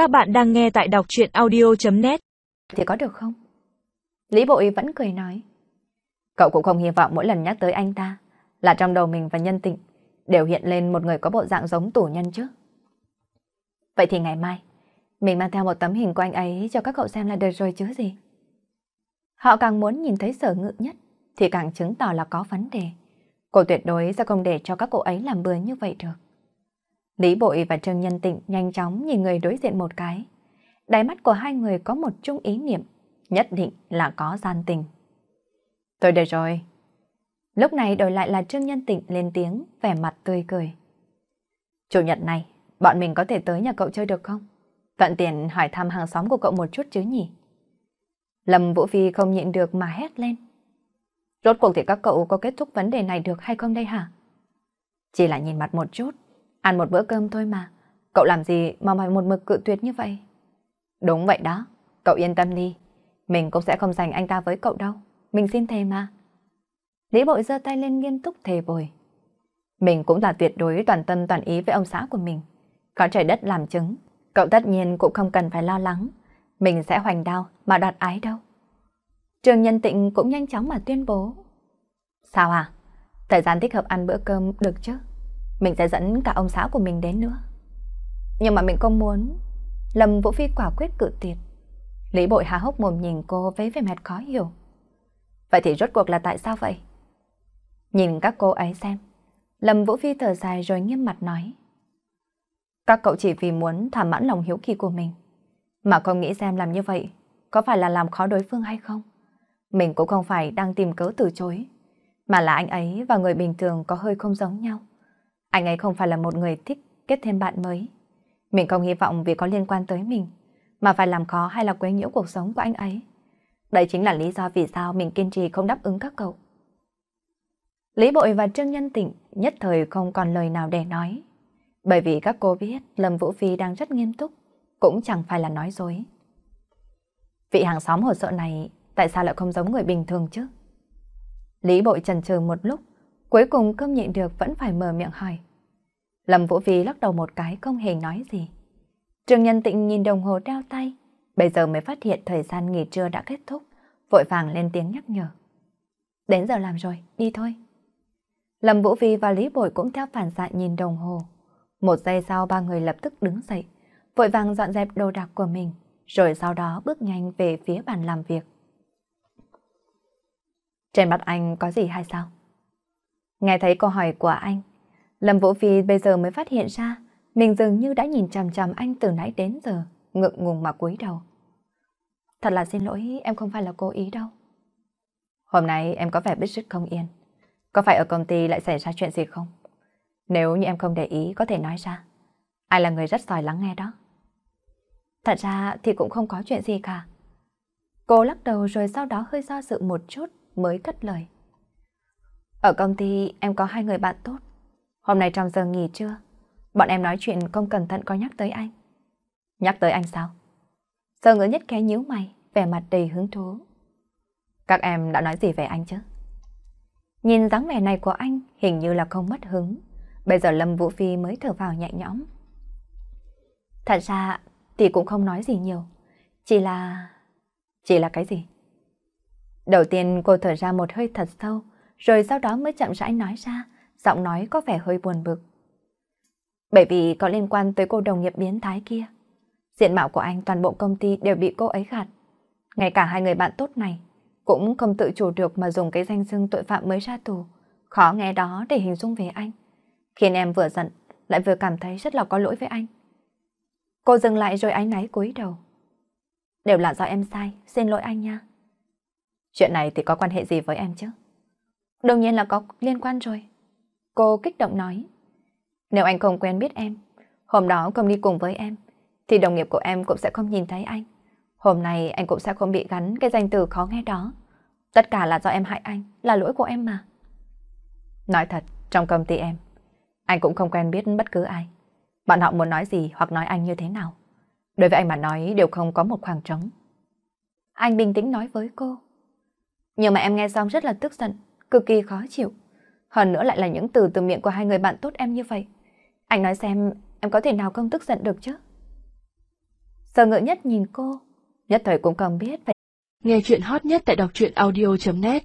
Các bạn đang nghe tại đọc chuyện audio.net Thì có được không? Lý Bội vẫn cười nói. Cậu cũng không hy vọng mỗi lần nhắc tới anh ta là trong đầu mình và nhân tịnh đều hiện lên một người có bộ dạng giống tù nhân chứ. Vậy thì ngày mai, mình mang theo một tấm hình của anh ấy cho các cậu xem là được rồi chứ gì. Họ càng muốn nhìn thấy sở ngự nhất thì càng chứng tỏ là có vấn đề. Cô tuyệt đối sẽ không để cho các cậu ấy làm bừa như vậy được. Lý Bội và Trương Nhân Tịnh nhanh chóng nhìn người đối diện một cái. Đáy mắt của hai người có một chung ý niệm, nhất định là có gian tình. Tôi được rồi. Lúc này đổi lại là Trương Nhân Tịnh lên tiếng, vẻ mặt tươi cười. Chủ nhật này, bọn mình có thể tới nhà cậu chơi được không? Tận tiền hỏi thăm hàng xóm của cậu một chút chứ nhỉ? Lâm Vũ Phi không nhịn được mà hét lên. Rốt cuộc thì các cậu có kết thúc vấn đề này được hay không đây hả? Chỉ là nhìn mặt một chút, ăn một bữa cơm thôi mà. Cậu làm gì mà phải một mực cự tuyệt như vậy? Đúng vậy đó, cậu yên tâm đi. Mình cũng sẽ không giành anh ta với cậu đâu. Mình xin thề mà. Lý bội giơ tay lên nghiêm túc thề bồi. Mình cũng là tuyệt đối toàn tâm toàn ý với ông xã của mình. Có trời đất làm chứng, cậu tất nhiên cũng không cần phải lo lắng. Mình sẽ hoành đao mà đoạt ái đâu. Trường Nhân Tịnh cũng nhanh chóng mà tuyên bố. Sao à? Thời gian thích hợp ăn bữa cơm được chứ? Mình sẽ dẫn cả ông xã của mình đến nữa. Nhưng mà mình không muốn. Lâm Vũ Phi quả quyết cự tuyệt. Lý bội há hốc mồm nhìn cô với vẻ mặt khó hiểu. Vậy thì rốt cuộc là tại sao vậy? Nhìn các cô ấy xem. Lâm Vũ Phi thở dài rồi nghiêm mặt nói. Các cậu chỉ vì muốn thỏa mãn lòng hiếu kỳ của mình. Mà không nghĩ xem làm như vậy có phải là làm khó đối phương hay không? Mình cũng không phải đang tìm cớ từ chối. Mà là anh ấy và người bình thường có hơi không giống nhau. Anh ấy không phải là một người thích kết thêm bạn mới. Mình không hy vọng vì có liên quan tới mình mà phải làm khó hay là quấy nhiễu cuộc sống của anh ấy. Đây chính là lý do vì sao mình kiên trì không đáp ứng các cậu. Lý Bội và Trương Nhân Tịnh nhất thời không còn lời nào để nói. Bởi vì các cô biết Lâm Vũ Phi đang rất nghiêm túc, cũng chẳng phải là nói dối. Vị hàng xóm hồ sợ này tại sao lại không giống người bình thường chứ? Lý Bội chần chừ một lúc, cuối cùng cơm nhịn được vẫn phải mở miệng hỏi. Lâm Vũ Vi lắc đầu một cái không hề nói gì. Trương Nhân Tịnh nhìn đồng hồ đeo tay, bây giờ mới phát hiện thời gian nghỉ trưa đã kết thúc, vội vàng lên tiếng nhắc nhở. Đến giờ làm rồi, đi thôi. Lâm Vũ Vi và Lý Bội cũng theo phản xạ nhìn đồng hồ. Một giây sau ba người lập tức đứng dậy, vội vàng dọn dẹp đồ đạc của mình, rồi sau đó bước nhanh về phía bàn làm việc. Trên mặt anh có gì hay sao? Nghe thấy câu hỏi của anh, Lâm Vũ Phi bây giờ mới phát hiện ra mình dường như đã nhìn chằm chằm anh từ nãy đến giờ, ngượng ngùng mà cúi đầu. Thật là xin lỗi, em không phải là cố ý đâu. Hôm nay em có vẻ bứt rứt không yên. Có phải ở công ty lại xảy ra chuyện gì không? Nếu như em không để ý có thể nói ra. Ai là người rất giỏi lắng nghe đó. Thật ra thì cũng không có chuyện gì cả. Cô lắc đầu rồi sau đó hơi do dự một chút mới cất lời. Ở công ty em có hai người bạn tốt. Hôm nay trong giờ nghỉ trưa, bọn em nói chuyện không cẩn thận có nhắc tới anh. Nhắc tới anh sao? Giờ ngữ nhất khẽ nhíu mày, vẻ mặt đầy hứng thú. Các em đã nói gì về anh chứ? Nhìn dáng vẻ này của anh hình như là không mất hứng. Bây giờ Lâm Vũ Phi mới thở vào nhẹ nhõm. Thật ra thì cũng không nói gì nhiều. Chỉ là... Chỉ là cái gì? Đầu tiên cô thở ra một hơi thật sâu, rồi sau đó mới chậm rãi nói ra, giọng nói có vẻ hơi buồn bực. Bởi vì có liên quan tới cô đồng nghiệp biến thái kia. Diện mạo của anh toàn bộ công ty đều bị cô ấy gạt. Ngay cả hai người bạn tốt này cũng không tự chủ được mà dùng cái danh xưng tội phạm mới ra tù. Khó nghe đó để hình dung về anh. Khiến em vừa giận, lại vừa cảm thấy rất là có lỗi với anh. Cô dừng lại rồi ánh náy cúi đầu. Đều là do em sai, xin lỗi anh nha. Chuyện này thì có quan hệ gì với em chứ? Đương nhiên là có liên quan rồi. Cô kích động nói. Nếu anh không quen biết em, hôm đó không đi cùng với em, thì đồng nghiệp của em cũng sẽ không nhìn thấy anh. Hôm nay anh cũng sẽ không bị gắn cái danh từ khó nghe đó. Tất cả là do em hại anh, là lỗi của em mà. Nói thật, trong công ty em, anh cũng không quen biết bất cứ ai. Bọn họ muốn nói gì hoặc nói anh như thế nào. Đối với anh mà nói đều không có một khoảng trống. Anh bình tĩnh nói với cô. Nhưng mà em nghe xong rất là tức giận, cực kỳ khó chịu. Hơn nữa lại là những từ từ miệng của hai người bạn tốt em như vậy. Anh nói xem em có thể nào không tức giận được chứ? Sở ngự nhất nhìn cô, nhất thời cũng không biết phải... Nghe chuyện hot nhất tại đọc truyện audio.net